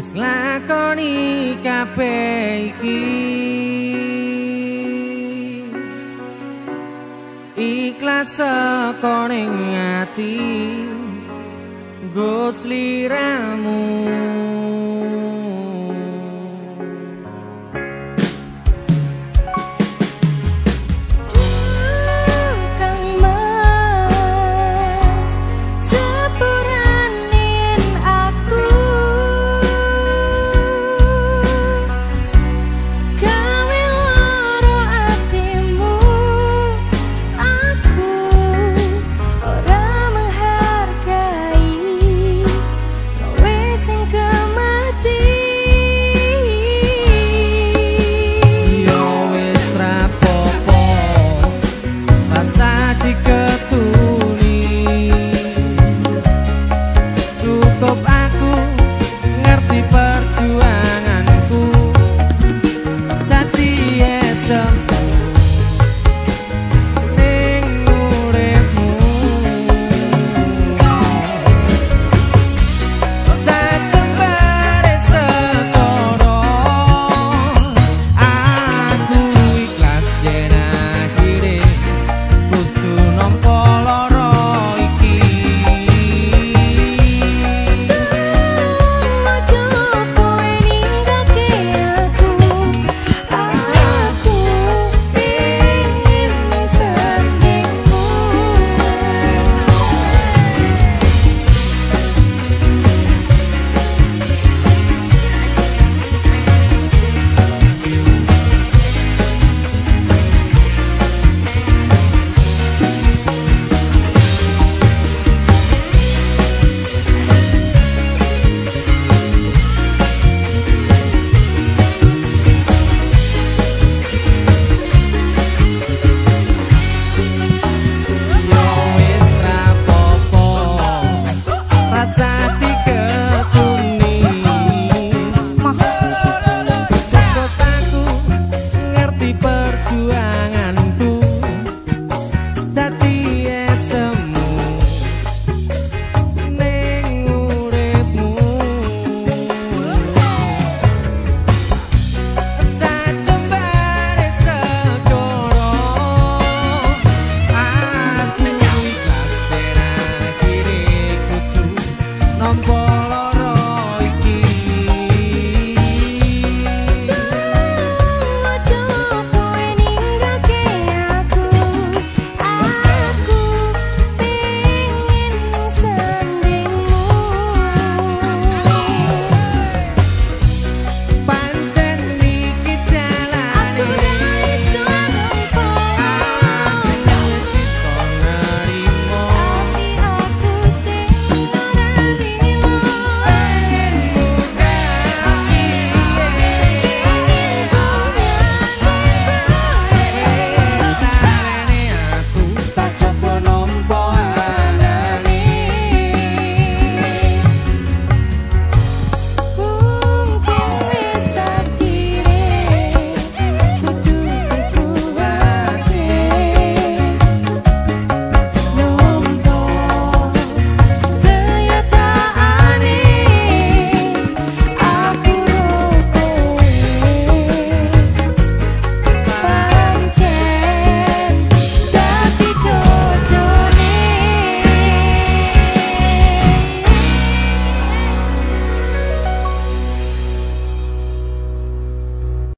nglakoni kabeh iki. Ikhlas koning ati Gusliramu some